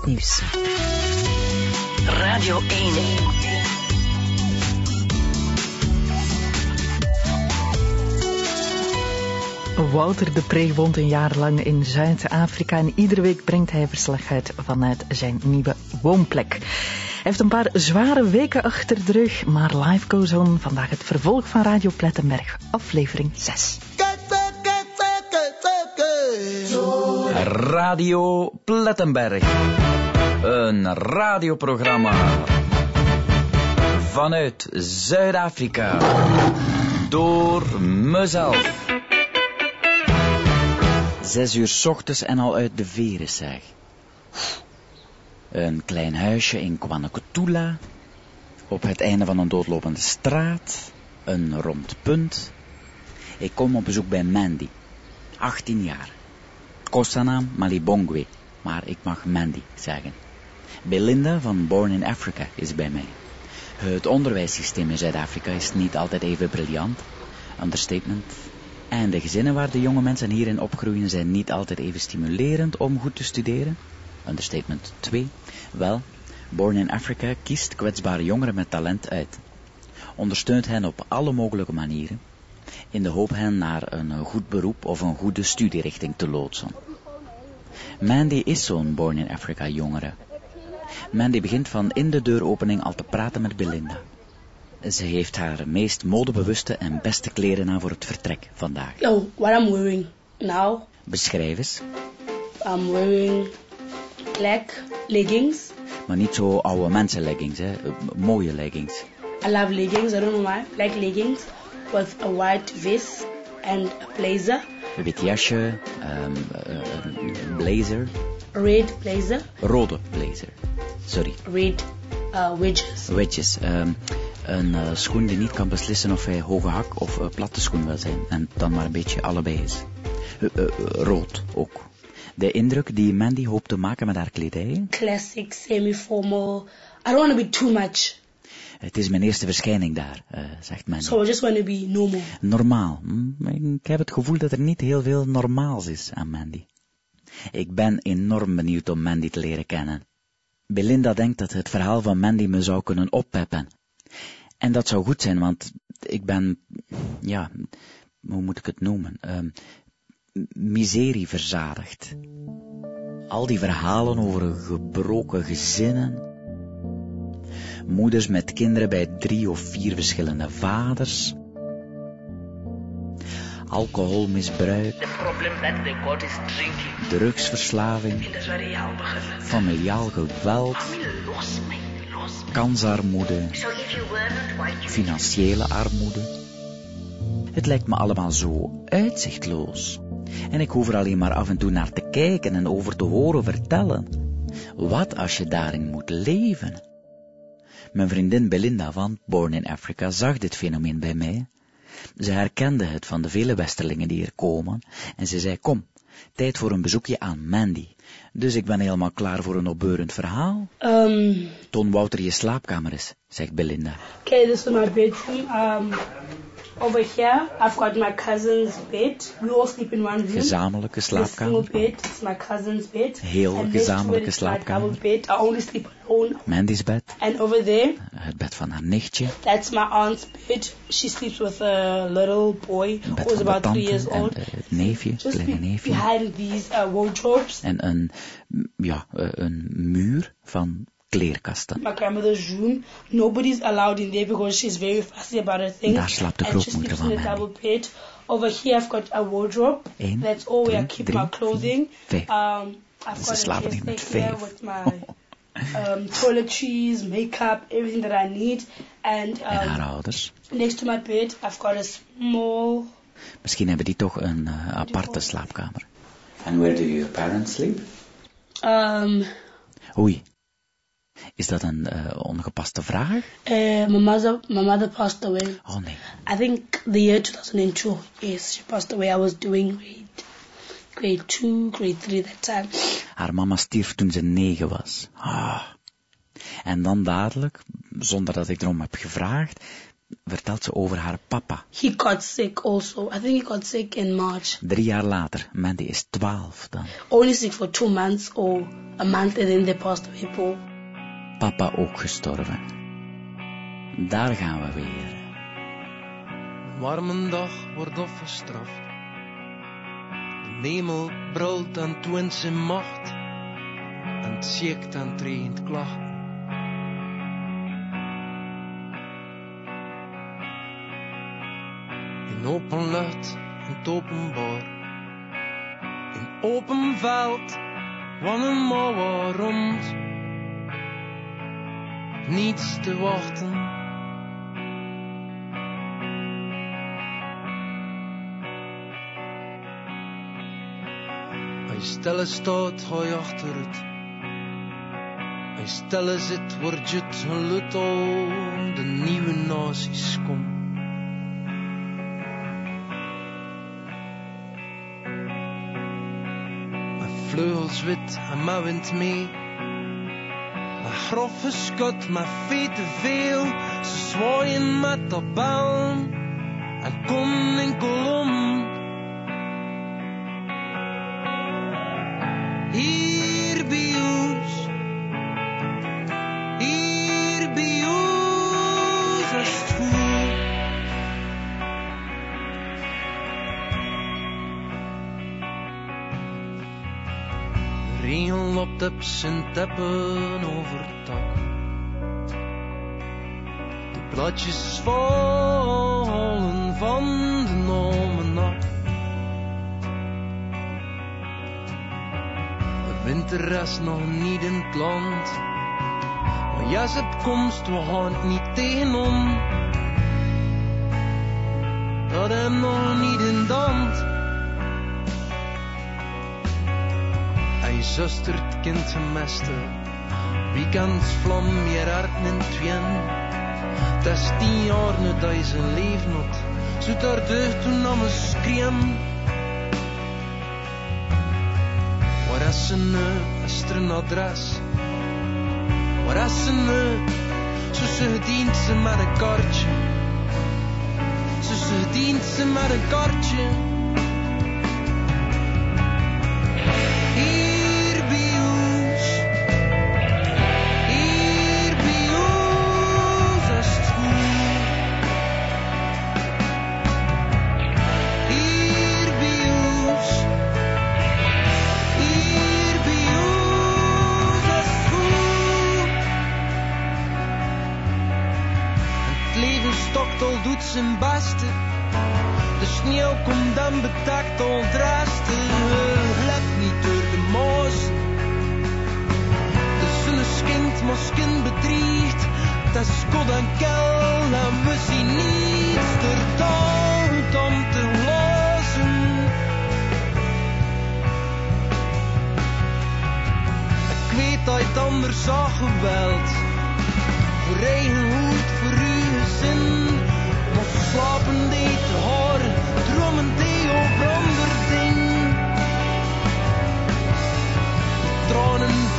het nieuws. Radio 1. Wouter de Pre woont een jaar lang in Zuid-Afrika en iedere week brengt hij verslag uit vanuit zijn nieuwe woonplek. Hij heeft een paar zware weken achter de rug, maar life goes on. Vandaag het vervolg van Radio Plettenberg, aflevering 6. Radio Plettenberg. Een radioprogramma vanuit Zuid-Afrika. Door mezelf. Zes uur ochtends en al uit de veren, zeg. Een klein huisje in Kwanakutula. Op het einde van een doodlopende straat. Een rond punt. Ik kom op bezoek bij Mandy. 18 jaar. Kostanaam Malibongwe, maar ik mag Mandy zeggen. Belinda van Born in Africa is bij mij. Het onderwijssysteem in Zuid-Afrika is niet altijd even briljant. Understatement. En de gezinnen waar de jonge mensen hierin opgroeien zijn niet altijd even stimulerend om goed te studeren. Understatement 2. Wel, Born in Africa kiest kwetsbare jongeren met talent uit. Ondersteunt hen op alle mogelijke manieren, in de hoop hen naar een goed beroep of een goede studierichting te loodsen. Mandy is zo'n Born in Africa jongere. Mandy begint van in de deuropening al te praten met Belinda. Ze heeft haar meest modebewuste en beste kleren aan voor het vertrek vandaag. Oh, what I'm wearing now, Beschrijf eens, I'm wearing black leggings. maar niet zo oude mensenleggings, hè. Eh, Mooie leggings. I love leggings, I don't know why. Black leggings with a white vest and a blazer, Een wit jasje, ehm, eh, een blazer, red blazer, rode blazer. Sorry, red uh, wedges. wedges. ehm, een eh, schoen die niet kan beslissen of hij hoge hak of eh, platte schoen wil zijn. En dan maar een beetje allebei is. Eh, rood ook. De indruk die Mandy hoopt te maken met haar kledij. Classic, semi-formal. I don't want to be too much. Het is mijn eerste verschijning daar, zegt Mandy. So I just want to be normal. Normaal. Hm, Ik heb het gevoel dat er niet heel veel normaals is aan Mandy. Ik ben enorm benieuwd om Mandy te leren kennen. Belinda denkt dat het verhaal van Mandy me zou kunnen oppeppen. En dat zou goed zijn, want ik ben, ja, hoe moet ik het noemen? Ehm miserie verzadigd. Al die verhalen over gebroken gezinnen. Moeders met kinderen bij drie of vier verschillende vaders. Alcoholmisbruik, drugsverslaving, familiaal geweld, kansarmoede, financiële armoede. Het lijkt me allemaal zo uitzichtloos. En ik hoef er alleen maar af en toe naar te kijken en over te horen vertellen. Wat als je daarin moet leven? Mijn vriendin Belinda van Born in Africa zag dit fenomeen bij mij. Ze herkende het van de vele westerlingen die er komen en ze zei, kom, tijd voor een bezoekje aan Mandy. Dus ik ben helemaal klaar voor een opbeurend verhaal. Um, Toon Wouter je slaapkamer is, zegt Belinda. okay, this is bedroom. Um, over here, I've got my cousin's bed. We all sleep in one room. Gezamenlijke slaapkamer. bed is my cousin's bed. Heel and gezamenlijke is slaapkamer. bed. I only sleep alone. Mandy's bed, And over there, het bed van haar nichtje, that's my aunt's bed. She sleeps with a little boy van de about three years en old. eh, het neefje, Just kleine neefje. behind these uh, wardrobes. En een, ja, eh, een muur van kleerkasten. My grandmother's room. Nobody's allowed in there because she's very fussy about her things. Daar slaapt de and she grootmoeder sleeps in van a Mandy. Over here, I've got a wardrobe. Eén, That's all where I keep drie, my clothing. vier, vijf. Um, I've Ze got a niet met vijf. with my um, toiletries, makeup, everything that I need. And En haar um, ouders. next to my bed, I've got a small. Misschien hebben die toch een eh, aparte slaapkamer. And where do your parents sleep? Um, Oei. Is dat een eh, ongepaste vraag? uh, my mother, my mother passed away. Oh nee. I think the year 2002. Yes, she passed away. I was doing grade, grade two, grade three that time. Haar mama stierf toen ze negen was. Ah. En dan dadelijk, zonder dat ik erom heb gevraagd, vertelt ze over haar papa. He got sick also. I think he got sick in March. Drie jaar later, Mandy is twaalf dan. Only sick for two months or a month and then they passed away, Paul. Papa ook gestorven. Daar gaan we weer. Een warme dag wordt afgestraft. De hemel brult en toont zijn macht. En het ziekt en traint klacht. In open lucht en het openbaar. In open veld, een mouwen rond. Niets te wachten. Je stille staat, ga je. Als je stille zit, word het geluid al de nieuwe nazi's kom. Mijn vleugels wit en wind mee. Mijn grove schut, mijn vete veel. Ze zwaaien met de bellen en kom in kolom. Hier Op zijn teppen over het dak. De bladjes vallen van de almanak. De winter is nog niet in het land. Maar ja, ze op komst, we gaan niet tegenom. Dat hem nog niet in de die sustertkind se miste. Weekends vlam meer hart in tween? Dis 10 jaar nou duisend leef not. So daar deur toe na my skreem. Wat as 'n astronadras Wat as 'n soos 'n diense maar 'n kaartjie Soos 'n diense maar 'n kaartjie al zijn beste. De sneeuw komt dan bedekt al drasten. Let niet door de moos. De schijnt, maar kind bedriegt. Het is en kel en we zien niets. Er dood om te lozen. Ik weet dat anders zag geweld. Voor eigen hoed,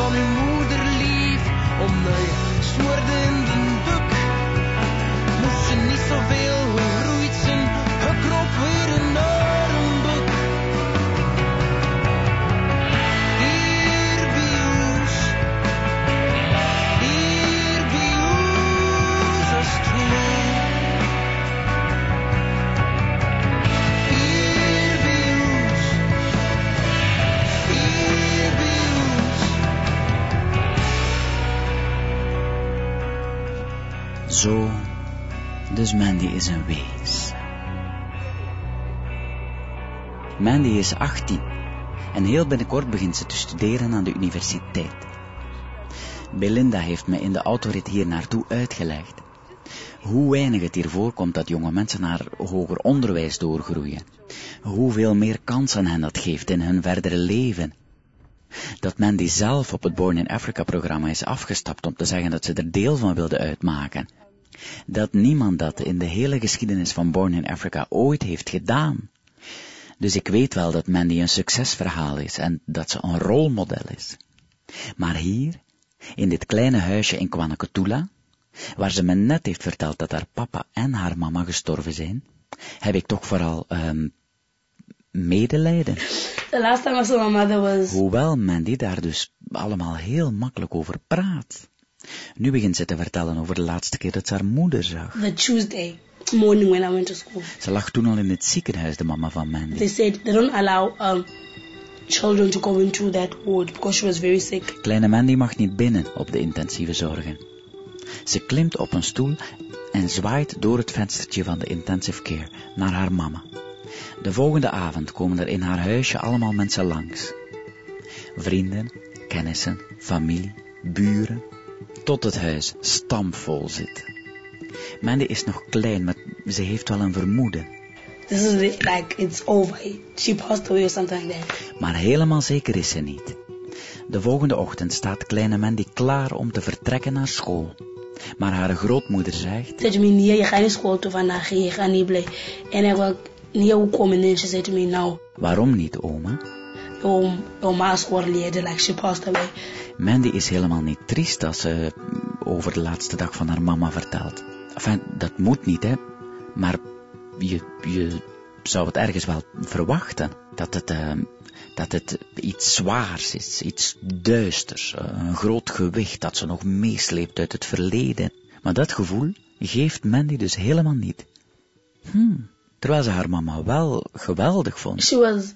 van die moeder lief om my soorde in die boek. Moes jy nie soveel Zo, dus Mandy is een wees. Mandy is 18 en heel binnenkort begint ze te studeren aan de universiteit. Belinda heeft me in de autorit hier naartoe uitgelegd hoe weinig het hier voorkomt dat jonge mensen naar hoger onderwijs doorgroeien. Hoeveel meer kansen hen dat geeft in hun verdere leven. Dat Mandy zelf op het Born in Africa programma is afgestapt om te zeggen dat ze er deel van wilde uitmaken. Dat niemand dat in de hele geschiedenis van Born in Africa ooit heeft gedaan. Dus ik weet wel dat Mandy een succesverhaal is en dat ze een rolmodel is. Maar hier, in dit kleine huisje in Kwanakutula, waar ze me net heeft verteld dat haar papa en haar mama gestorven zijn, heb ik toch vooral ehm medelijden. The last time I saw my mother was Hoewel Mandy daar dus allemaal heel makkelijk over praat. Nu begint ze te vertellen over de laatste keer dat ze haar moeder zag. the Tuesday morning when I went to school. Ze lag toen al in het ziekenhuis, de mama van Mandy. They said they don't allow um, children to go into that ward because she was very sick. Kleine Mandy mag niet binnen op de intensieve zorgen. Ze klimt op een stoel en zwaait door het venstertje van de intensive care naar haar mama. De volgende avond komen er in haar huisje allemaal mensen langs. Vrienden, kennissen, familie, buren, tot het huis stampvol zit. Mandy is nog klein, maar ze heeft wel een vermoeden. This is it, like it's over. She passed away or something like that. Maar helemaal zeker is ze niet. De volgende ochtend staat kleine Mandy klaar om te vertrekken naar school. Maar haar grootmoeder zegt... said to me, je gaat niet school toe vandaag, je gaat niet blij. En ik wil hoe komen en said to me, nou, Waarom niet, oma? your ma's overleden, like she passed away. Mandy is helemaal niet triest als ze over de laatste dag van haar mama vertelt. Enfin, dat moet niet, hè. Maar je, je zou het ergens wel verwachten. Dat het, eh, dat het iets zwaars is, iets duisters. eh, een groot gewicht dat ze nog meesleept uit het verleden. Maar dat gevoel geeft Mandy dus helemaal niet. Hmm, terwijl ze haar mama wel geweldig vond. She was,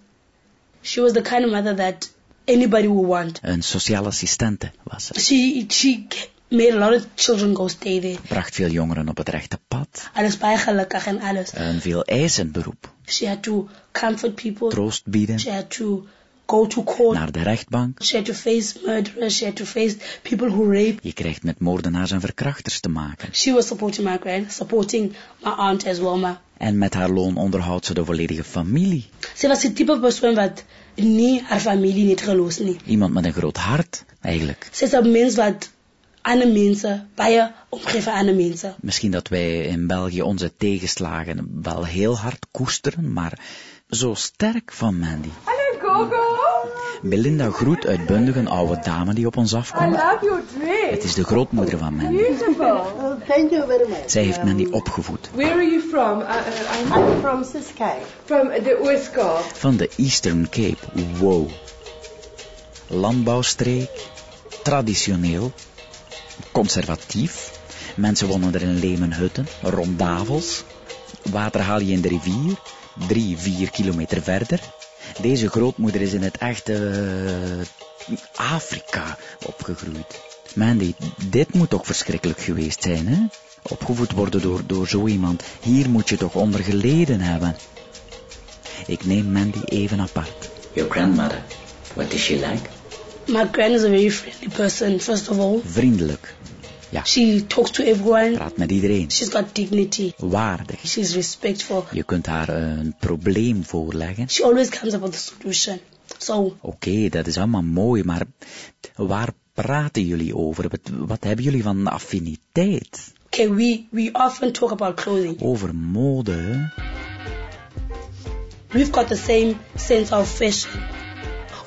she was the kind of mother that anybody would want. Een sociale assistente was ze. She, she made a lot of children go stay there. Bracht veel jongeren op het rechte pad. Alles bij gelukkig en alles. Een veel eisend beroep. She had to comfort people. Troost bieden. She had to go to court. Naar de rechtbank. She had to face murderers. She had to face people who rape. Je krijgt met moordenaars en verkrachters te maken. She was supporting my grand, supporting my aunt as well. Maar En met haar loon onderhoudt ze de volledige familie. ze was het type persoon wat niet haar familie niet geloost nie. Iemand met een groot hart, eigenlijk. Ze is een mens wat andere mensen, baie omgeven aan de mensen. Misschien dat wij in België onze tegenslagen wel heel hard koesteren, maar zo sterk van Mandy. Hallo Gogo. Belinda groet uitbundig een oude dame die op ons I afkomt. love your dress. Het is de grootmoeder van Mandy. Beautiful. Thank you very much. Zij heeft Mandy opgevoed. Where are you from? Uh, uh, I'm from from the. Van de Eastern Cape. Wow. Landbouwstreek. Traditioneel. Conservatief. Mensen wonen er in lemen hutten, ronddavels. Water haal je in de rivier. Drie, vier kilometer verder. Deze grootmoeder is in het echte eh, Afrika opgegroeid. Mandy, dit moet toch verschrikkelijk geweest zijn, hè? Opgevoed worden door, door zo iemand. Hier moet je toch onder geleden hebben. Ik neem Mandy even apart. Your grandmother, what is she like? My grand is a very friendly person, first of all. Vriendelijk. Ja, She talks to everyone. praat met iedereen. She's got dignity. Waardig. She's respectful. Je kunt haar een probleem voorleggen. She always comes up with a solution. So Oké, dat is allemaal mooi, maar waar praten jullie over? Wat, hebben jullie van affiniteit? Okay, we, we often talk about clothing. Over mode? We've got the same sense of fashion.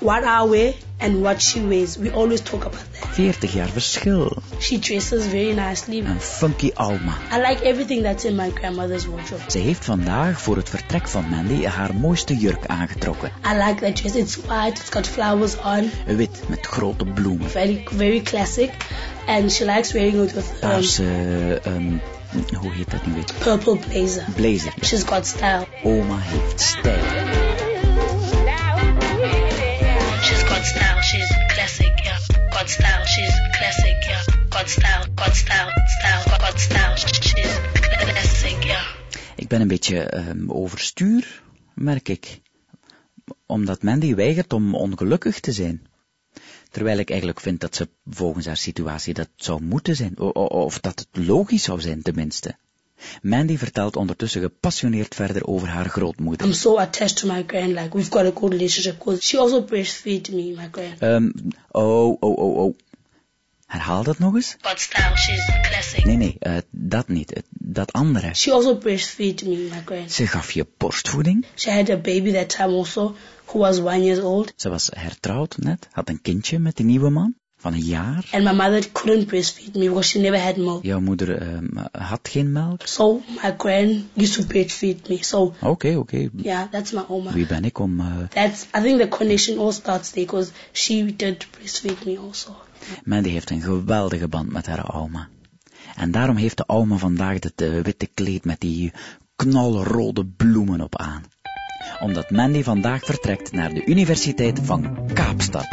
What I wear and what she wears. We always talk about that. 40 jaar verschil. She dresses very nicely. Een funky Alma. I like everything that's in my grandmother's wardrobe. Ze heeft vandaag voor het vertrek van Mandy haar mooiste jurk aangetrokken. I like that dress. It's white. It's got flowers on. Wit met grote bloemen. Very, very classic. And she likes wearing it with um, Paarse, ehm, hoe heet dat nu weer? purple blazer. Blazer. She's got style. Oma heeft stijl. Ik ben een beetje ehm, overstuur, merk ik. Omdat Mandy weigert om ongelukkig te zijn. Terwijl ik eigenlijk vind dat ze volgens haar situatie dat zou moeten zijn. Of dat het logisch zou zijn, tenminste. Mandy vertelt ondertussen gepassioneerd verder over haar grootmoeder. I'm so attached to my grand. Like we've got a good relationship. She also breastfeed me, my grand. Ehm, oh, oh, oh, oh. Herhaal dat nog eens? Got style. She's classic. Nee, nee, eh, dat niet. dat andere. She also breastfeed me, my grand. Ze gaf je borstvoeding. She had a baby that time also, who was one years old. Ze was hertrouwd net, had een kindje met die nieuwe man. Van een jaar? And my mother couldn't breastfeed me because she never had milk. Jouw moeder ehm, had geen melk? So my grand used to breastfeed me. So Oké, oké. yeah, that's my oma. Wie ben ik om... eh, That's I think the connection all starts there because she did breastfeed me also. Mandy heeft een geweldige band met haar oma. En daarom heeft de oma vandaag dit eh, witte kleed met die knalrode bloemen op aan. Omdat Mandy vandaag vertrekt naar de Universiteit van Kaapstad.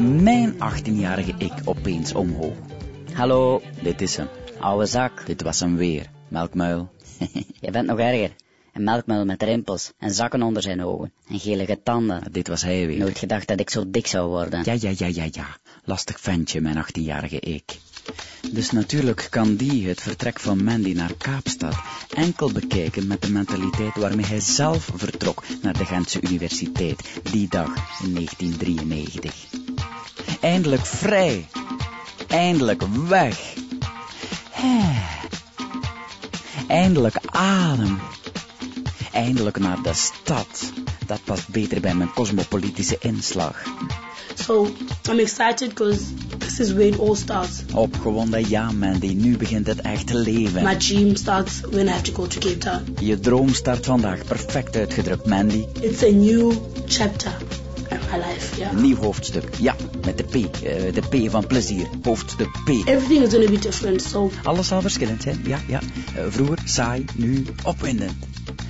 Mijn 18-jarige ik opeens omhoog. Hallo, Dit is hem. oude zak. Dit was hem weer. Melkmuil. Je bent nog erger. Een melkmuil met rimpels en zakken onder zijn ogen en gelige tanden. Dit was hij weer. Nooit gedacht dat ik zo dik zou worden. Ja, ja, ja, ja, ja. Lastig ventje, mijn 18-jarige ik. Dus natuurlijk kan die het vertrek van Mandy naar Kaapstad enkel bekijken met de mentaliteit waarmee hij zelf vertrok naar de Gentse Universiteit die dag in 1993. Eindelijk vrij. Eindelijk weg. Eindelijk adem. Eindelijk naar de stad. Dat past beter bij mijn cosmopolitische inslag. So I'm excited because this is where it all starts. Opgewonden, ja Mandy, nu begint het echte leven. My dream starts when I have to go to Cape Town. Je droom start vandaag, perfect uitgedrukt Mandy. It's a new chapter in my life. Yeah. Nieuw hoofdstuk, ja, met de P, eh, de P van plezier, hoofdstuk P. Everything is going to be different. So Alles zal verschillend zijn, ja, ja. Eh, vroeger saai, nu opwindend.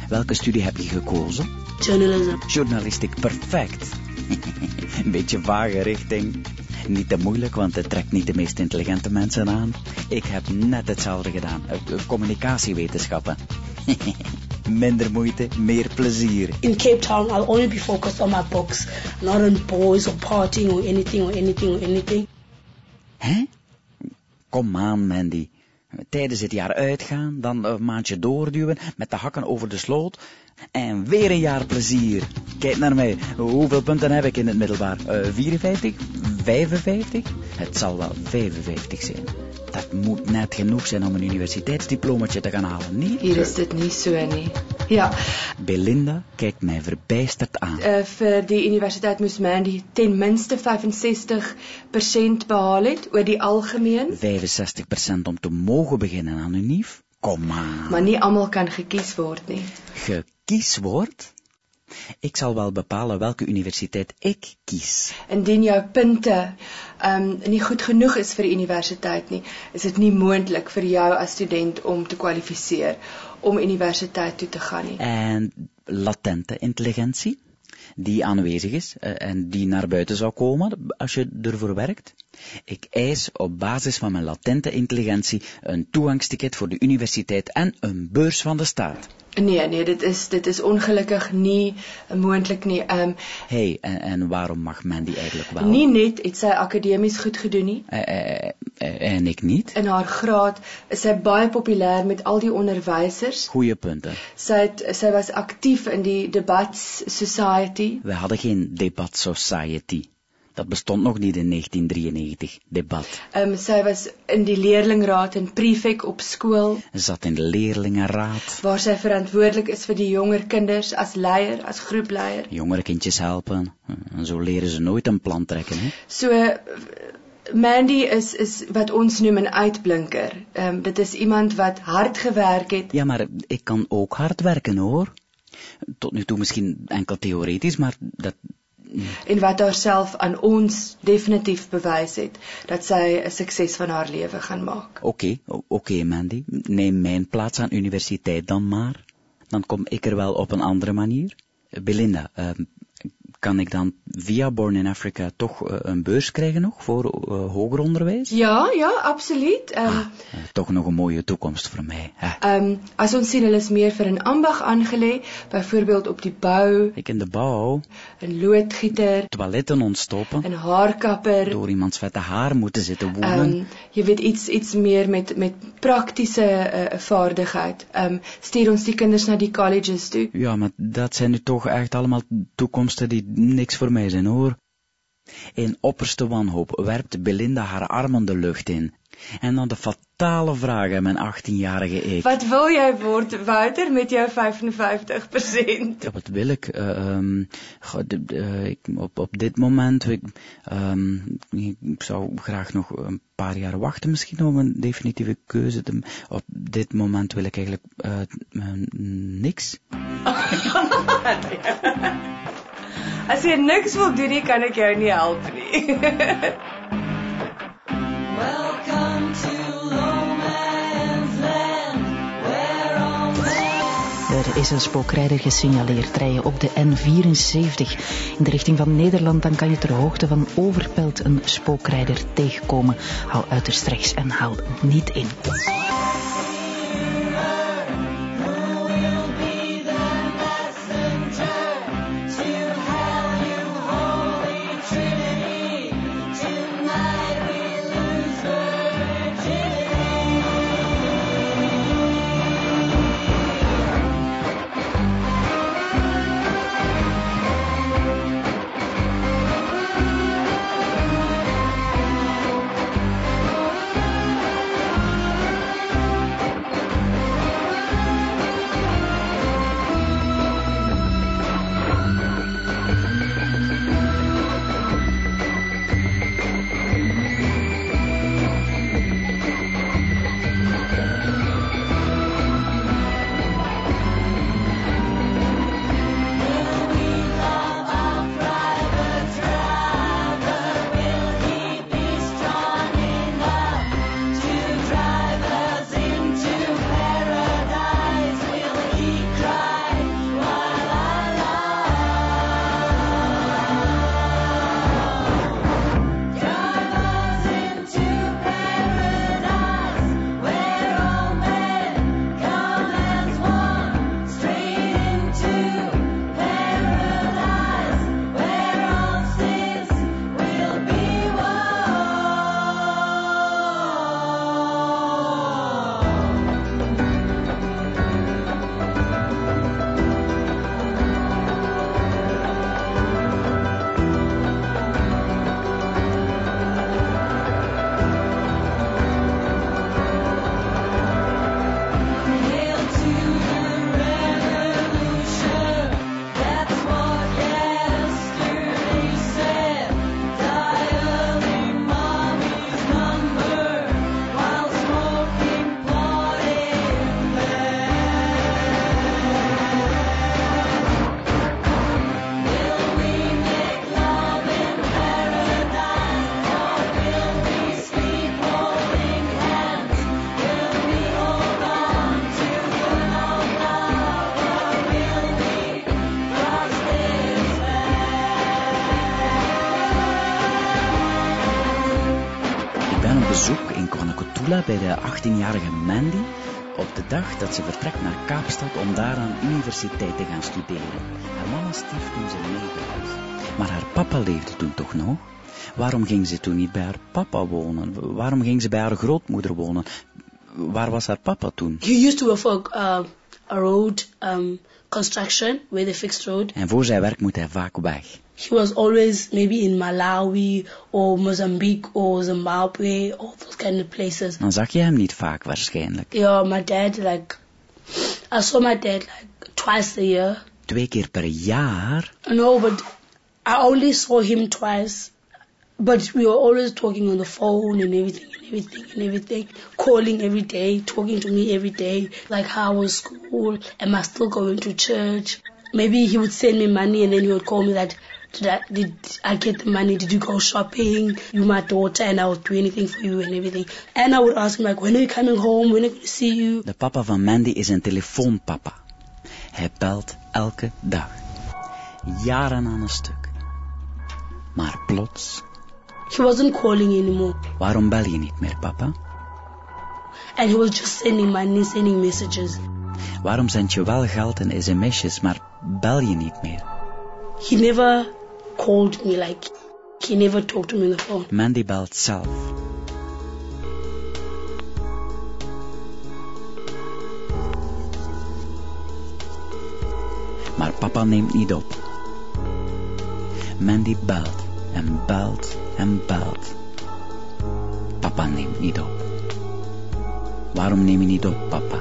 Welke studie heb je gekozen? journalism. Journalistiek, perfect. Een beetje vage richting. Niet te moeilijk, want het trekt niet de meest intelligente mensen aan. Ik heb net hetzelfde gedaan. Eh, eh, Communicatiewetenschappen. Minder moeite, meer plezier. In Cape Town, I'll only be focused on my books, not on boys or partying or anything or anything or anything. Hè? Kom aan, Mandy. Tijdens het jaar uitgaan, dan een maandje doorduwen, met de hakken over de sloot. En weer een jaar plezier. Kijk naar mij. Hoeveel punten heb ik in het middelbaar? Eh 54? 55? Het zal wel 55 zijn. Dat moet net genoeg zijn om een universiteitsdiplomaatje te gaan halen, niet? Hier is dit nie so nie. Ja, Belinda kijkt mij verbijsterd aan. uh, vir die universiteit moes Mandy ten minste 65% behaal het oor die algemeen, 65% om te mogen beginnen aan unief? Kom aan. maar nie almal kan gekies word nie. Gekies wordt? Ik zal wel bepalen welke universiteit ik kies. Indien jou punte um nie goed genoeg is vir die universiteit nie, is dit nie moontlik vir jou as student om te kwalifiseer om universiteit toe te gaan nie. En latente intelligentie? die aanwezig is eh, en die naar buiten zou komen als je ervoor werkt. Ik eis op basis van mijn latente intelligentie een toegangsticket voor de universiteit en een beurs van de staat. Nee, nee, dit is dit is ongelukkig nie moontlik nie. Ehm um, Hey, en, en waarom mag Mandy eigenlijk wel? nie net het sy akademies goed gedoen nie. Eh, eh, eh, en ik niet? In haar graad is sy baie populêr met al die onderwysers. Goeie punten. Sy het, sy was aktief in die Debates Society. We hadden geen debat society. Dat bestond nog niet in 1993, debat. Um, sy was in die leerlingraad en prefek op skool Zat in de leerlingenraad. waar sy verantwoordelik is vir die jonger kinders as leier, as groepleier. Jongere kindjes helpen. En zo leren ze nooit een plan trekken, hè? So eh, Mandy is is wat ons noem 'n uitblinker. Ehm um, dit is iemand wat hard gewerk het. Ja, maar ik kan ook hard werken, hoor. Tot nu toe misschien enkel theoretisch, maar dat... en wat haarself aan ons definitief bewys het dat sy 'n sukses van haar lewe gaan maak. Oké, o- oké, Mandy. Neem mijn plaats aan universiteit dan maar. Dan kom ik er wel op een andere manier. Belinda, ehm, kan ik dan via Born in Africa toch eh, een beurs krijgen nog voor eh, hoger onderwijs? Ja, ja, absoluut. Ehm um, Eh, toch nog een mooie toekomst voor mij. Hè? ehm um, as ons hulle is meer vir 'n ambag aangelê, byvoorbeeld op die bou, Ik in de bouw 'n loodgieter, toiletten ontstoppen, 'n haarkapper. door iemands vette haar moeten zitten Ehm woelen. um, jy weet iets iets meer met met praktiese uh, vaardigheid. Ehm stuur ons die kinders na die colleges toe. Ja, maar dat zijn nu toch echt allemaal toekomsten die niks voor mij zijn, hoor. In opperste wanhoop werpt Belinda haar armen de lucht in. En dan de fatale vraag aan mijn 18-jarige ik. Wat wil jy word, Wouter, met jou 55%? Ja, wat wil ik? Eh, ehm, goh, de- de- ik op, op dit moment, ik, ehm, ik zou graag nog een paar jaar wachten misschien om een definitieve keuze te... Op dit moment wil ik eigenlijk eh, eh, niks. As jy niks wil doen nie, kan ek jou nie help nie. Er is een spookrijder gesignaleerd rijden op de N74 in de richting van Nederland. Dan kan je ter hoogte van Overpelt een spookrijder tegenkomen. Hou uiterst rechts en haal niet in. De 18-jarige Mandy op de dag dat ze vertrekt naar Kaapstad om daar aan universiteit te gaan studeren. Haar mama stierf toen ze negen was. Maar haar papa leefde toen toch nog? Waarom ging ze toen niet bij haar papa wonen? Waarom ging ze bij haar grootmoeder wonen? Waar was haar papa toen? He used to work for uh, a road um, construction where they fixed road. En voor zijn werk moet hij vaak weg. He was always maybe in Malawi or Mozambique or Zimbabwe, all those kind of places. Dan zag je hem niet vaak waarschijnlijk. Yeah, my dad like I saw my dad like twice a year. Twee keer per jaar? No, but I only saw him twice. But we were always talking on the phone and everything and everything and everything. Calling every day, talking to me every day. Like how was school? Am I still going to church? Maybe he would send me money and then he would call me that did I, did I get the money? Did you go shopping? You my daughter and I will do anything for you and everything. And I would ask him like, when are you coming home? When are going to see you? De papa van Mandy is een telefoonpapa. Hij belt elke dag. Jaren aan een stuk. Maar plots... He wasn't calling anymore. Waarom bel je niet meer, papa? And he was just sending money, sending messages. Waarom zend je wel geld en sms'jes, maar bel je niet meer? He never called me like he never talked to me on the phone. Mandy belt zelf. Maar papa neemt niet op. Mandy belt en belt en belt. Papa neemt niet op. Waarom neem je niet op, papa?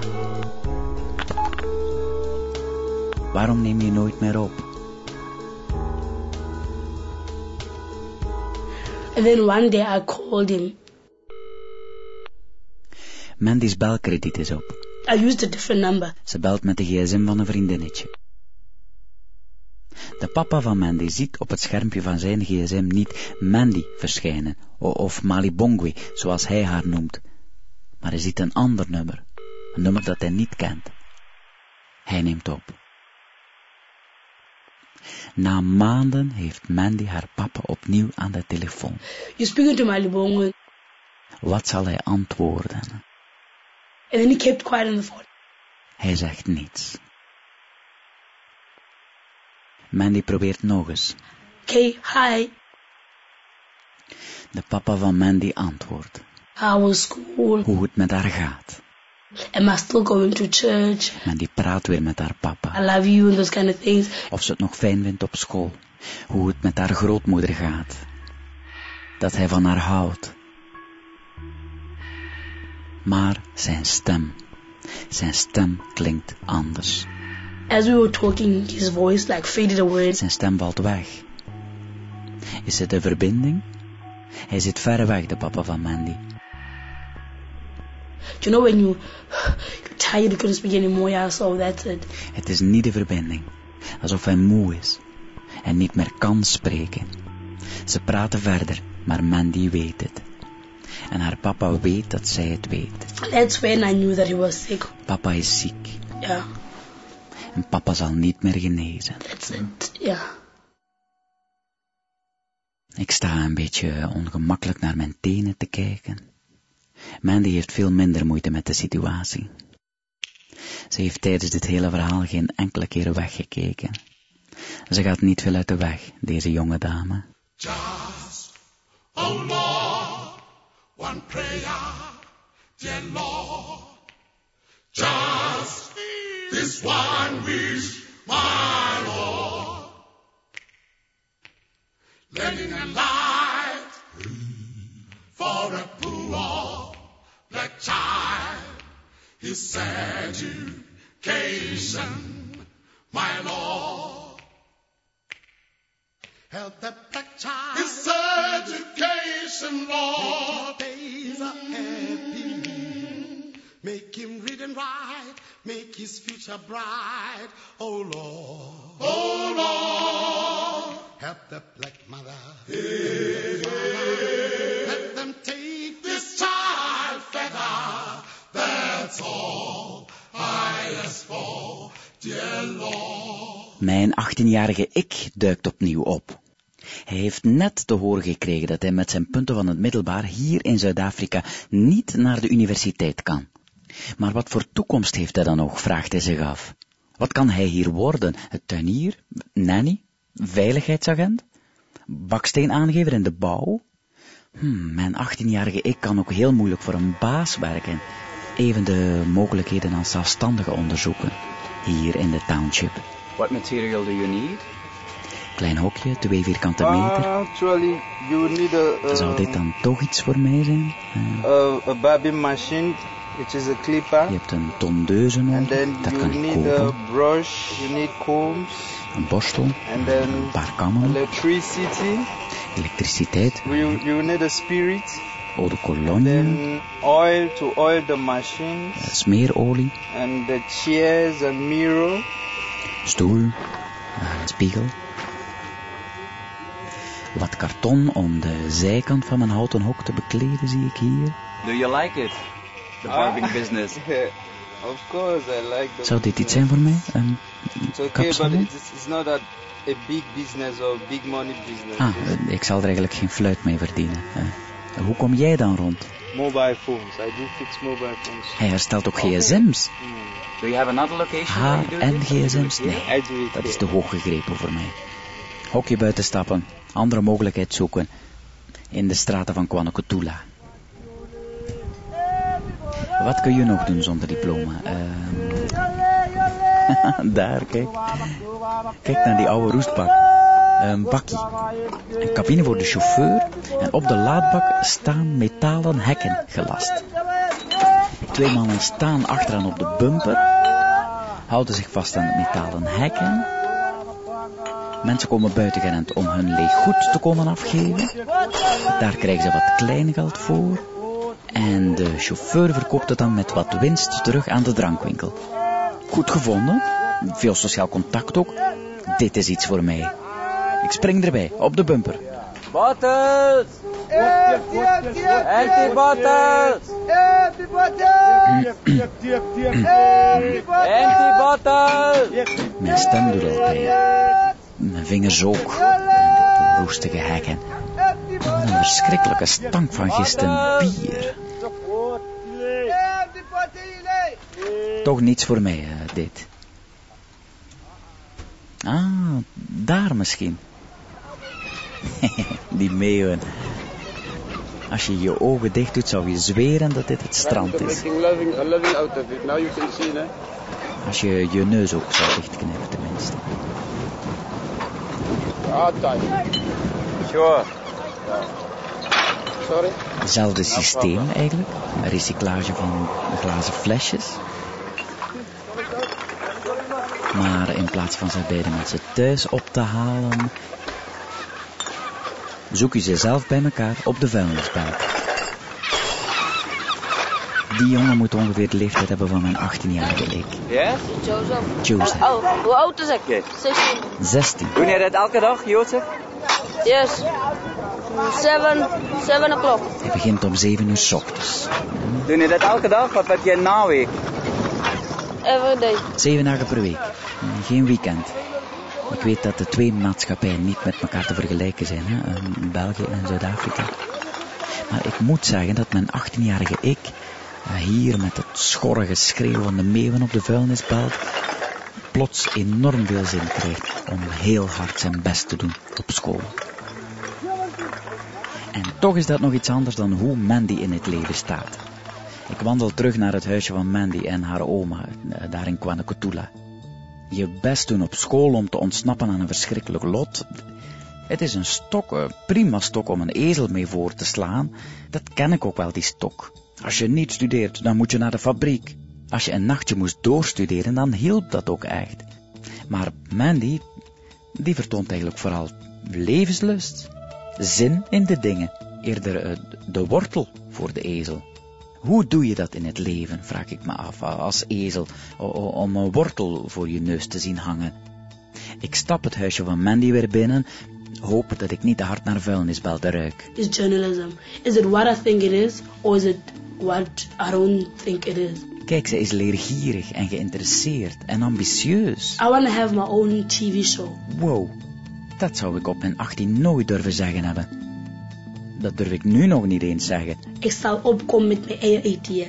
Waarom neem je nooit meer op? And then one day I called him. Mandy's belkrediet is op. I used a different number. Ze belt met de gsm van een vriendinnetje. De papa van Mandy ziet op het schermpje van zijn gsm niet Mandy verschijnen, of Malibongwe, zoals hij haar noemt. Maar hij ziet een ander nummer, een nummer dat hij niet kent. Hij neemt op. Na maanden heeft Mandy haar papa opnieuw aan de telefoon. Speaking to my. Wat zal hij antwoorden? And then he kept quiet on the phone. Hij zegt niets. Mandy probeert nog eens. Okay, hi. De papa van Mandy antwoordt. How was school? Hoe het met haar gaat. Am I still going to church? Mandy praat weer met haar papa. I love you and those kind of things. Of ze het nog fijn vindt op school. Hoe het met haar grootmoeder gaat. Dat hij van haar houdt. Maar zijn stem. Zijn stem klinkt anders. As we were talking, his voice like faded away. Zijn stem valt weg. Is het een verbinding? Hij zit ver weg, de papa van Mandy. You know when you you're tired, you couldn't speak anymore. Yeah, so that's it. Het is niet de verbinding. Alsof hij moe is. En niet meer kan spreken. Ze praten verder, maar Mandy weet het. En haar papa weet dat zij het weet. That's when I knew that he was sick. Papa is ziek. Yeah, En papa zal niet meer genezen. that's it. Yeah. Ik sta een beetje ongemakkelijk naar mijn tenen te kijken. Mandy heeft veel minder moeite met de situatie. Ze heeft tijdens dit hele verhaal geen enkele keer weggekeken. Ze gaat niet veel uit de weg, deze jonge dame. One prayer, dear Lord. This one wish, my Lord. A light for a poor black child, his education, my Lord. Help that black child. His education, Lord. days are happy. Make him read and write. Make his future bright. Oh Lord. Oh Lord. Help the black mother. Let them Dear Lord. Mijn 18-jarige ik duikt opnieuw op. Hij heeft net te horen gekregen dat hij met zijn punten van het middelbaar hier in Zuid-Afrika niet naar de universiteit kan. Maar wat voor toekomst heeft hij dan nog, vraagt hij zich af. Wat kan hij hier worden? Het tuinier? Nanny? Veiligheidsagent? Baksteenaangever in de bouw? Hmm, mijn 18-jarige ik kan ook heel moeilijk voor een baas werken. Even de mogelijkheden als zelfstandige onderzoeken. Hier in de township. What material do you need? Klein hokje, twee vierkante meter. Actually, you need a, Zou dit dan toch iets voor mij zijn? Eh, a, machine, which is a clipper. je hebt een tondeuze And nodig, then dat kan ik need a kopen. brush, you need combs, Een borstel, and then een paar kammen, electricity. elektriciteit, You, you need a spirit, eau de cologne, then oil to oil the machines, eh, smeerolie, and the chairs and mirror. stoel, eh, een spiegel. Wat karton om de zijkant van mijn houten hok te bekleden zie ik hier. Do you like it? The barbing Ah. business. of course, I like the Zou dit iets zijn voor mij? Een It's okay, but kapsalon? it's, it's not that a big business or big money business. Ah, eh, ik zal er eigenlijk geen fluit mee verdienen. Hoe kom jij dan rond? mobile phones. I do fix mobile phones. Hij herstelt ook gsm's. Do you have another location where Haar you do en gsm's? Nee, do dat is te hoog gegrepen voor mij. Hokje buiten stappen, andere mogelijkheid zoeken. In de straten van Kwanokotula. Wat kun je nog doen zonder diploma? Ehm, Daar, kijk. Kijk naar die oude roestbak. Een bakkie. Een cabine voor de chauffeur. En op de laadbak staan metalen hekken gelast. Twee mannen staan achteraan op de bumper. Houden zich vast aan het metalen hekken. Mensen komen buiten gerend om hun leeg goed te komen afgeven. Daar krijgen ze wat kleingeld voor. En de chauffeur verkoopt het dan met wat winst terug aan de drankwinkel. Goed gevonden. Veel sociaal contact ook. Dit is iets voor mij. Ik spring erbij, op de bumper. Bottles! Empty bottles! Empty bottles! Mijn stem doet al. Mijn vingers ook. Dit roestige hekken. Een verschrikkelijke stank van gisten bier. Toch niets voor mij, eh, dit. Ah, daar misschien. Die meeuwen. Als je je ogen dicht doet, zou je zweren dat dit het strand is. Als je je neus ook zou dichtknippen, tenminste. Hard time. Sure. Sorry? Hetzelfde systeem eigenlijk. Recyclage van glazen flesjes. Maar in plaats van ze bij de mensen thuis op te halen, zoek je ze zelf bij elkaar op de vuilnisbelt. Die jongen moet ongeveer de leeftijd hebben van mijn 18-jarige ik. Yes? Joseph. Joseph. Oh, hoe oud is ik? Yes. 16. 16. Doe jij dat elke dag, Jozef? Yes. 7, 7 o'clock. Hij begint om 7 uur s ochtends. Doe je dat elke dag of heb je een naweek? Every day. Zeven dagen per week. Geen weekend. Ik weet dat de twee maatschappijen niet met elkaar te vergelijken zijn, hè? eh, België en Zuid-Afrika. Maar ik moet zeggen dat mijn 18-jarige ik, eh, hier met het schorre geschreeuw van de meeuwen op de vuilnisbelt, plots enorm veel zin krijgt om heel hard zijn best te doen op school. En toch is dat nog iets anders dan hoe Mandy in het leven staat. Ik wandel terug naar het huisje van Mandy en haar oma, eh, daar in Kwanakotula. Je best doen op school om te ontsnappen aan een verschrikkelijk lot. Het is een stok, een prima stok om een ezel mee voor te slaan. Dat ken ik ook wel, die stok. Als je niet studeert, dan moet je naar de fabriek. Als je een nachtje moest doorstuderen, dan hielp dat ook echt. Maar Mandy, die vertoont eigenlijk vooral levenslust. Zin in de dingen. Eerder eh, de wortel voor de ezel. Hoe doe je dat in het leven, vraag ik me af, als ezel, om een wortel voor je neus te zien hangen. Ik stap het huisje van Mandy weer binnen, hoop dat ik niet te hard naar vuilnisbelten ruik. Is journalism. Is it what I think it is, or is it what I don't think it is? Kijk, ze is leergierig en geïnteresseerd en ambitieus. I want to have my own TV show. Wow, Dat zou ik op mijn 18 nooit durven zeggen hebben. Dat durf ik nu nog niet eens zeggen. Ik zal opkomen met mijn eigen idee.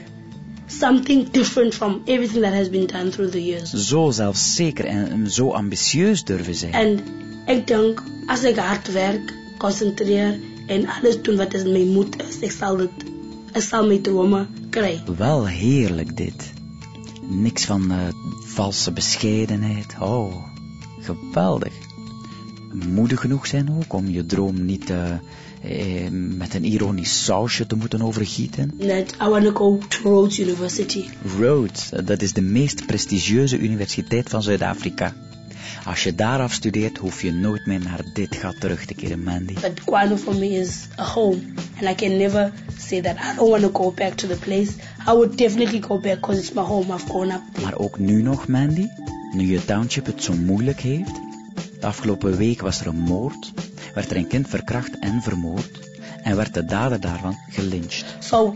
Something different from everything that has been done through the years. Zo zelfzeker en zo ambitieus durven zijn. En ik denk, als ik hard werk, concentreer en alles doen wat is mijn moed is, ik zal, het, ik zal mijn dromen krijgen. Wel heerlijk dit. Niks van eh, valse bescheidenheid. Oh, geweldig. Moedig genoeg zijn ook om je droom niet eh, eh, met een ironisch sausje te moeten overgieten. I want to go to Rhodes University. Rhodes, dat is de meest prestigieuze universiteit van Zuid-Afrika. Als je daar afstudeert, hoef je nooit meer naar dit gat terug te keren, Mandy. But Guano for me is a home. And I can never say that I don't want to go back to the place. I would definitely go back because it's my home. I've grown up there. Maar ook nu nog, Mandy, nu je township het zo moeilijk heeft. De afgelopen week was er een moord, werd er een kind verkracht en vermoord en werd de dader daarvan gelyncht. So,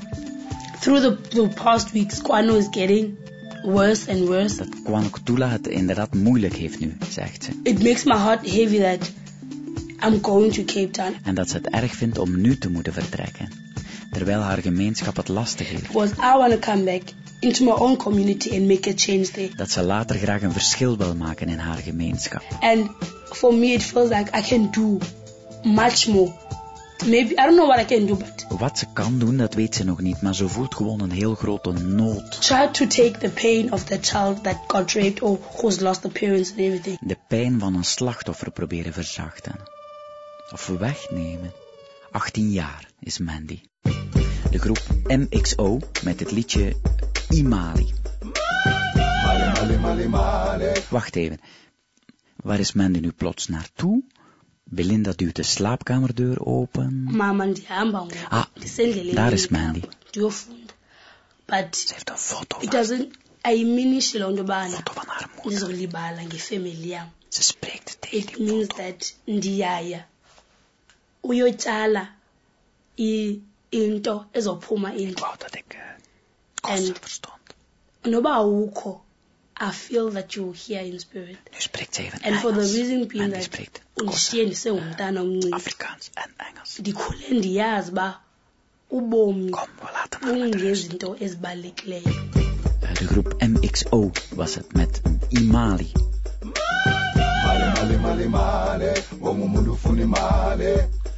through the, the past weeks, Guano is getting worse and worse. Dat Kwanokutula het inderdaad moeilijk heeft nu, zegt ze. It makes my heart heavy that I'm going to Cape Town. En dat ze het erg vindt om nu te moeten vertrekken, terwijl haar gemeenschap het lastig heeft. Because I want to come back into my own community and make a change there. Dat ze later graag een verschil wil maken in haar gemeenschap. And for me, it feels like I can do much more. Maybe, I don't know what I can do, but Wat ze kan doen, dat weet ze nog niet, maar ze voelt gewoon een heel grote nood. try to take the pain of the child that got raped or who's lost the parents and everything. De pijn van een slachtoffer proberen verzachten. Of wegnemen. 18 jaar is Mandy. De groep MXO met het liedje Imali. Wacht even. Waar is Mandy nu plots naartoe? Belinda duwt de slaapkamerdeur open. Mama ndihamba ngoku. Ah, Ndisendleleni daar is Mandy. ndiyofunda but Ze heeft een foto it doesn't ayiminishi loo nto bana van haar moeder. ndizolibala ngefemeli yam Ze spreekt tegen it means that ndiyaya uyotyala i- into ezophuma indlu dat ik and noba awukho I feel that you're here in spirit. Nu spreekt ze even And for the Engels. reason being that spreekt undishiye ndisengumntana omncinci. Afrikaans en Engels. Ndikhule ndiyazi uba ubomi bungezinto ezibalulekileyo. Eh, De groep MXO was het met Imali.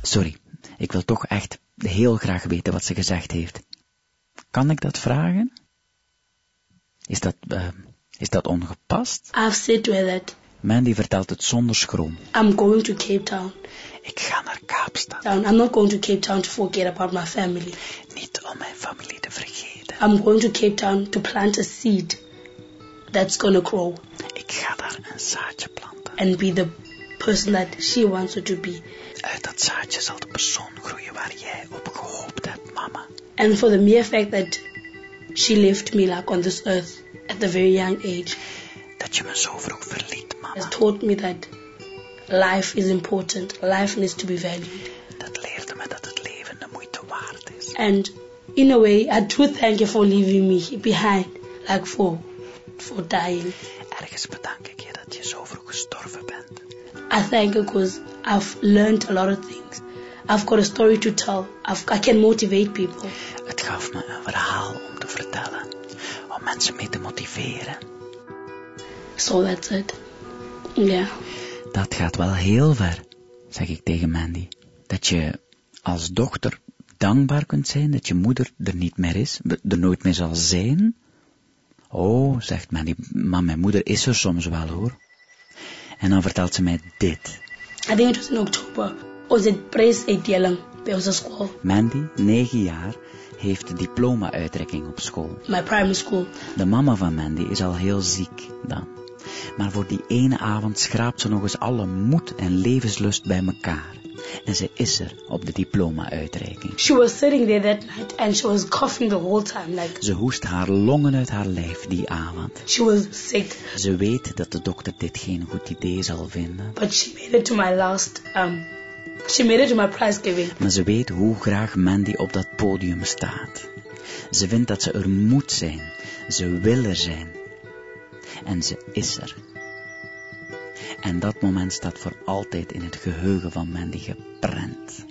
Sorry, ik wil toch echt heel graag weten wat ze gezegd heeft. Kan ik dat vragen? Is dat, eh, is dat ongepast? I've said to her that Mandy vertelt het zonder schroom. I'm going to Cape Town. Ik ga naar Kaapstad. Town. I'm not going to Cape Town to forget about my family. Niet om mijn familie te vergeten. I'm going to Cape Town to plant a seed that's gonna grow Ik ga daar een zaadje planten. and be the person that she wants her to be. Uit dat zaadje zal de persoon groeien waar jij op gehoopt hebt, mama. And for the mere fact that she left me like on this earth at the very young age Dat je me zo vroeg verliet, mama. has taught me that life is important. Life needs to be valued. Dat leerde me dat het leven de moeite waard is. And in a way, I do thank you for leaving me behind, like for for dying. Ergens bedank ik je dat je zo vroeg gestorven bent. I thank you because I've learned a lot of things. I've got a story to tell. I've, I can motivate people. Het gaf me een verhaal om te vertellen. Om mensen mee te motiveren. It. Yeah. Dat gaat wel heel ver, zeg ik tegen Mandy. Dat je als dochter dankbaar kunt zijn dat je moeder er niet meer is, er nooit meer zal zijn. Oh, zegt Mandy, maar mijn moeder is er soms wel hoor. En dan vertelt ze mij dit. I think it was in October. Was it Praise school, Mandy, negen jaar, heeft de diploma-uitreiking op school. my primary school. De mama van Mandy is al heel ziek dan. Maar voor die ene avond schraapt ze nog eens alle moed en levenslust bij elkaar. En ze is er op de diploma-uitreiking. She was sitting there that night and she was coughing the whole time. Like Ze hoest haar longen uit haar lijf die avond. she was sick. Ze weet dat de dokter dit geen goed idee zal vinden. But she made it to my last, um, she made it to my prize giving. Maar ze weet hoe graag Mandy op dat podium staat. Ze vindt dat ze er moet zijn. Ze wil er zijn. En ze is er. En dat moment staat voor altijd in het geheugen van Mandy geprent.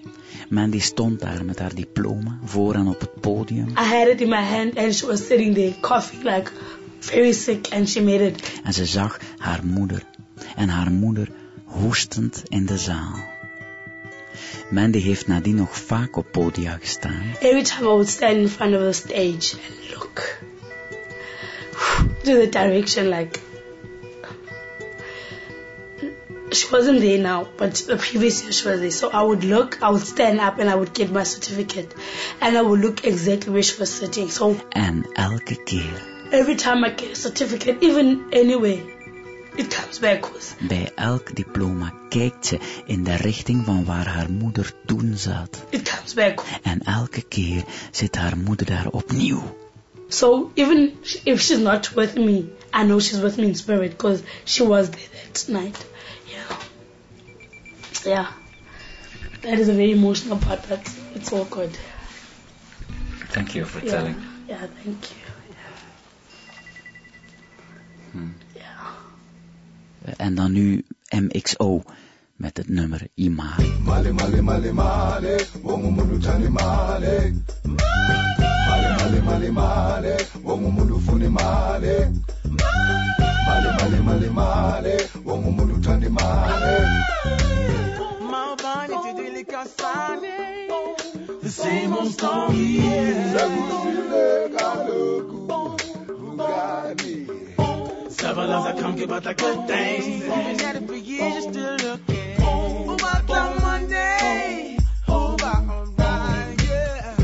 Mandy stond daar met haar diploma vooraan op het podium. I had it in my hand and she was sitting there coughing like very sick and she made it. En ze zag haar moeder. En haar moeder hoestend in de zaal. Mandy heeft nadien nog vaak op podia gestaan. Every time I would stand in front of the stage and look to the direction like she wasn't there now, but the previous year she was there. So I would look, I would stand up and I would get my certificate. And I would look exactly where she was sitting. So En elke keer every time I get a certificate, even anywhere, it comes back. Bij elk diploma kijkt ze in de richting van waar haar moeder toen zat. It comes back. En elke keer zit haar moeder daar opnieuw. So even sh- if she's not with me, I know she's with me in spirit because she was there that night. Yeah. Yeah. That is a very emotional part, but it's all good. Thank you for Yeah. Yeah, thank you. En dan nu MXO met het nummer. Male, male, male, male. Male, male, male, male. Male, male, male, male, The same old story Sekuzile kaloku, ungani. Several lives I come give out like good things. Been at it for years, you're still looking Who about come Monday? Who about alright, yeah.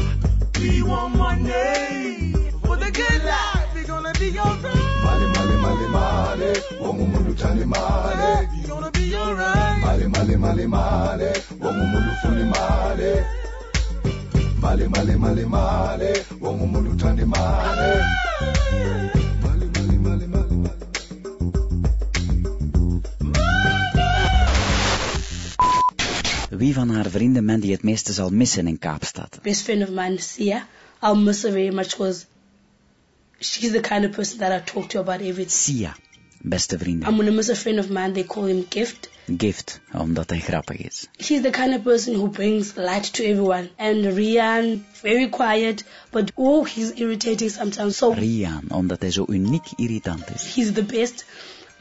We want Monday. For the good life, we gonna be alright. Male, male, male, male, wonge umuntu uthanda imali. We gonna be alright. Male, male, male, male, wonge umuntu ufuna imali. Male, male, male, male, wonge umuntu uthanda imali. Wie van haar vrienden Mandy het meeste zal missen in Kaapstad? Best friend of mine, Sia, I'll miss her very much because she's the kind of person that I talk to about everything. Sia, beste vriendin. I'm gonna miss a friend of mine, they call him Gift. Gift, omdat hij grappig is. He's the kind of person who brings light to everyone. And Rian, very quiet, but oh, he's irritating sometimes. So Rian, omdat hij zo uniek irritant is. he's the best.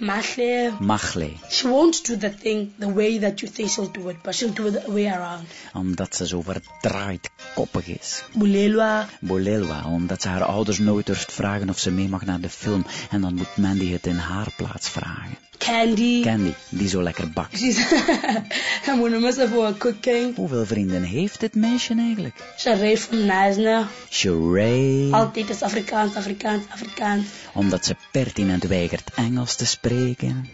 Machle, Machle, she won't do the thing the way that you think she'll do it, but she'll do it the way around. omdat ze zo verdraaid koppig is. Bulelwa, Bolelwa, omdat ze haar ouders nooit durft vragen of ze mee mag naar de film. En dan moet Mandy het in haar plaats vragen. Candy. Candy, die zo lekker bakt. She's I'm gonna miss her for her cooking. Hoeveel vrienden heeft dit meisje eigenlijk? Sharee from Nasna. Sheree, Altijd is Afrikaans, Afrikaans, Afrikaans. omdat ze pertinent weigert Engels te spreken.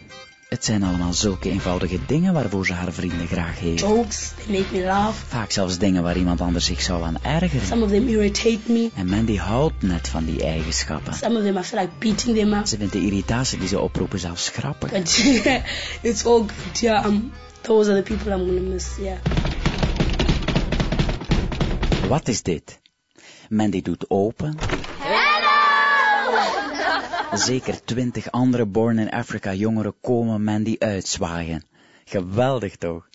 Het zijn allemaal zulke eenvoudige dingen waarvoor ze haar vrienden graag heeft. Jokes, they make me laugh. Vaak zelfs dingen waar iemand anders zich zou aan ergeren. Some of them irritate me. En Mandy houdt net van die eigenschappen. Some of them I feel like beating them up. Ze vindt de irritatie die ze oproepen zelfs grappig. But it's all good. Yeah, um, those are the people I'm gonna miss. Yeah. Wat is dit? Mandy doet open. Zeker twintig andere Born in Africa jongeren komen Mandy uitzwaaien. Geweldig toch?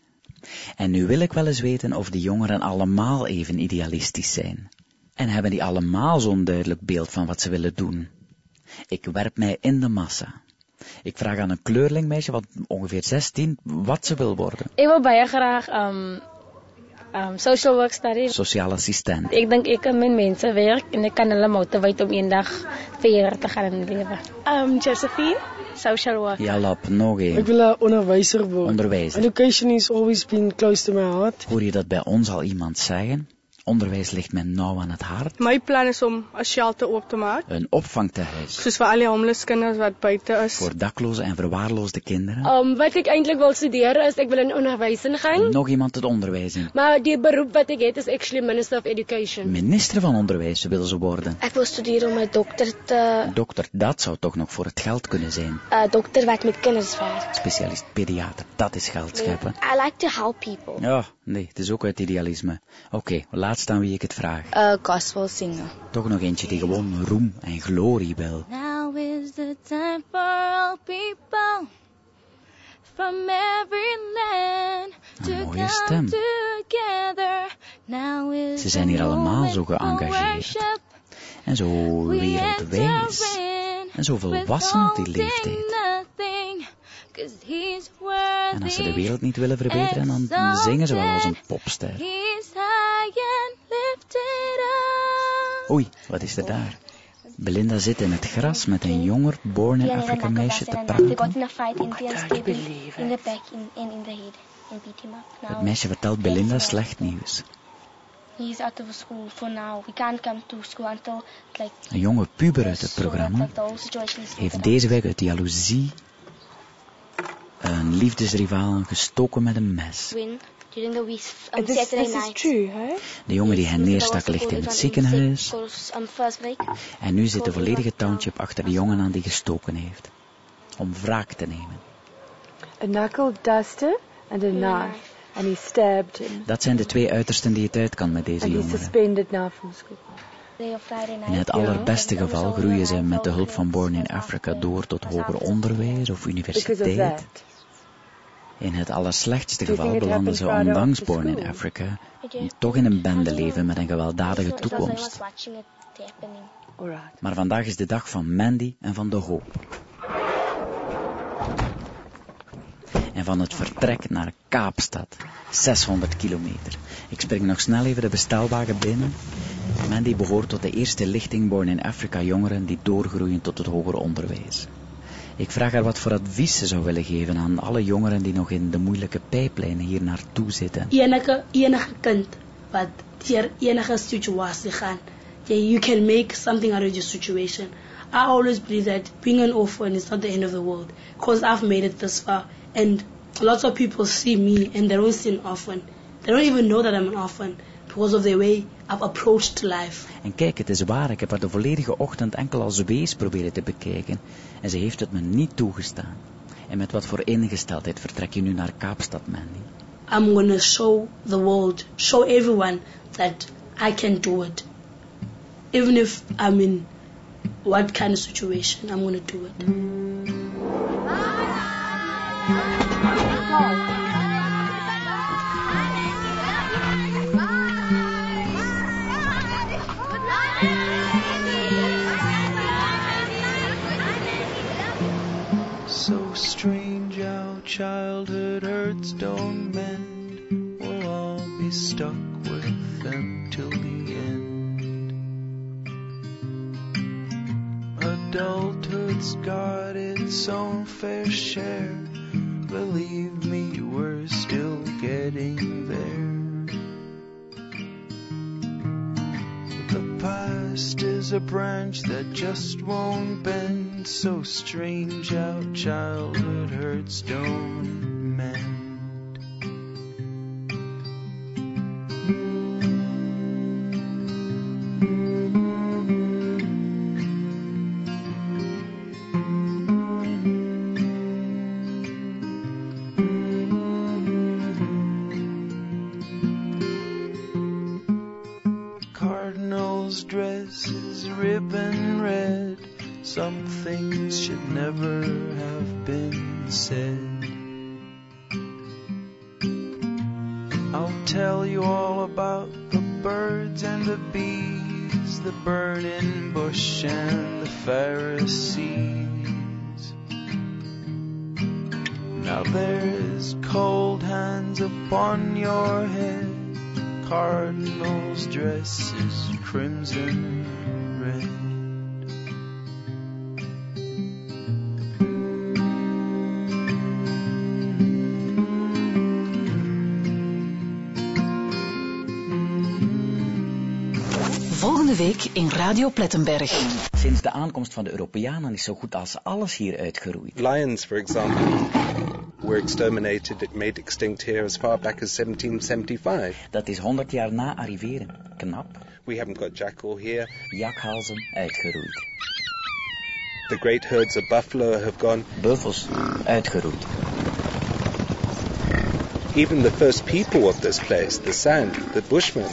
En nu wil ik wel eens weten of die jongeren allemaal even idealistisch zijn. En hebben die allemaal zo'n duidelijk beeld van wat ze willen doen. Ik werp mij in de massa. Ik vraag aan een kleurlingmeisje, wat ongeveer 16, wat ze wil worden. Ik wil baie graag um, um, social work studies. Sociaal assistent. Ik denk ik kan met mensen werk en ik kan hulle motiveren om eendag verder te gaan in het leven. Um, Josephine, social work. Ja, lap, nog Ik één. wil een onderwijzer worden. Onderwijzer. Education is always been close to my heart. Hoor je dat bij ons al iemand zeggen? Onderwijs ligt mij nauw aan het hart. My plan is om 'n shelter oop te maak, Een opvangtehuis soos vir al die homeless kinders wat buite is. voor dakloze en verwaarloosde kinderen. Um, wat ek eintlik wil studeer is ek wil in onderwysing gaan. Nog iemand het onderwijs in. Maar die beroep wat ek het is actually Minister of Education. Minister van Onderwijs wil ze worden. Ek wil studeer om 'n dokter te Dokter, dat zou toch nog voor het geld kunnen zijn. 'n dokter wat met kinders werk. Specialist pediater, dat is geld scheppen. I like to help people. Ja, nee, het is ook uit idealisme. Oké, laatst aan wie ik het vraag. Uh gospel singer. Toch nog eentje die gewoon roem en glorie wil. Now is the time for all people from every land to mooie come stem. together. Now is Ze zijn hier allemaal zo geëngageerd. En zo We wereldwijs. En zo volwassen op die leeftijd. En als ze de wereld niet willen verbeteren, dan zingen ze wel als een popster. Oei, wat is er daar? Belinda zit in het gras met een jonger born in Africa meisje te praten. Het meisje vertelt Belinda slecht nieuws. he's out of school for now. We can't come to school until like Een jonge puber uit het programma heeft deze week uit jaloezie een liefdesrivaal gestoken met een mes. Win during the week um, This- Saturday this is night. true, hè? De jongen die hen neerstak ligt in het ziekenhuis en nu zit de volledige township achter de jongen aan die gestoken heeft. Om wraak te nemen. A knuckle duster and a knife. And he stabbed him. Dat zijn de twee uitersten die het uit kan met deze suspended now from school. Night. In het allerbeste geval groeien ze met de hulp van Born in Africa door tot hoger onderwijs of Because of universiteit. In het allerslechtste geval belanden ze ondanks Born in? Africa toch in een bendeleven met een gewelddadige toekomst. Maar vandaag is de dag van Mandy en van de hoop. En van het vertrek naar Kaapstad, 600 kilometer. Ik spring nog snel even de bestelwagen binnen. Mandy behoort tot de eerste lichting Born in Africa jongeren die doorgroeien tot het hoger onderwijs. Ik vraag haar wat voor advies ze zou willen geven aan alle jongeren die nog in de moeilijke pijplijnen hier naartoe zitten. enige enige kind wat deur enige situasie gaan. You can make something out of your situation. I always believe that being an orphan is not the end of the world because i've made it this far. And lots of people see me and they don't see an orphan. They don't even know that i'm an orphan because of the way i've approached life. En kijk, het is waar, ik heb haar de volledige ochtend enkel als wees proberen te bekijken. En ze heeft het me niet toegestaan. En met wat voor ingesteldheid vertrek je nu naar Kaapstad, Mandy? i'm going to show the world show everyone that i can do it. Even if i'm in what kind of situation i'm going to do it childhood hurts don't mend. We'll all be stuck with them till the end. Adulthood's got its own fair share. Believe me, we're still getting there. Past is a branch that just won't bend. So strange how childhood hurts don't mend. Ribbon red. Some things should never have been said. I'll tell you all about the birds and the bees, the burning bush and the Pharisees. Now there's cold hands upon your head. Cardinal's dress is crimson week in Radio Plettenberg. Sinds de aankomst van de Europeanen is zo goed als alles hier uitgeroeid. Lions, for example, were exterminated, made extinct here as far back as 1775. Dat is 100 jaar na arriveren. Knap. We haven't got jackal here. Jakhalzen uitgeroeid. The great herds of buffalo have gone. Buffels uitgeroeid. Even the first people of this place, the San, the Bushmen,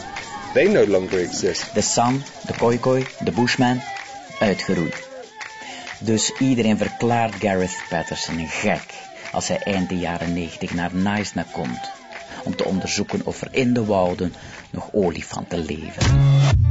they no longer exist. De San, de Khoikhoi, de Bushman, uitgeroeid. Dus iedereen verklaart Gareth Patterson gek. als hij eind de jaren 90 naar Naisna komt om te onderzoeken of er in de wouden nog olifanten leven.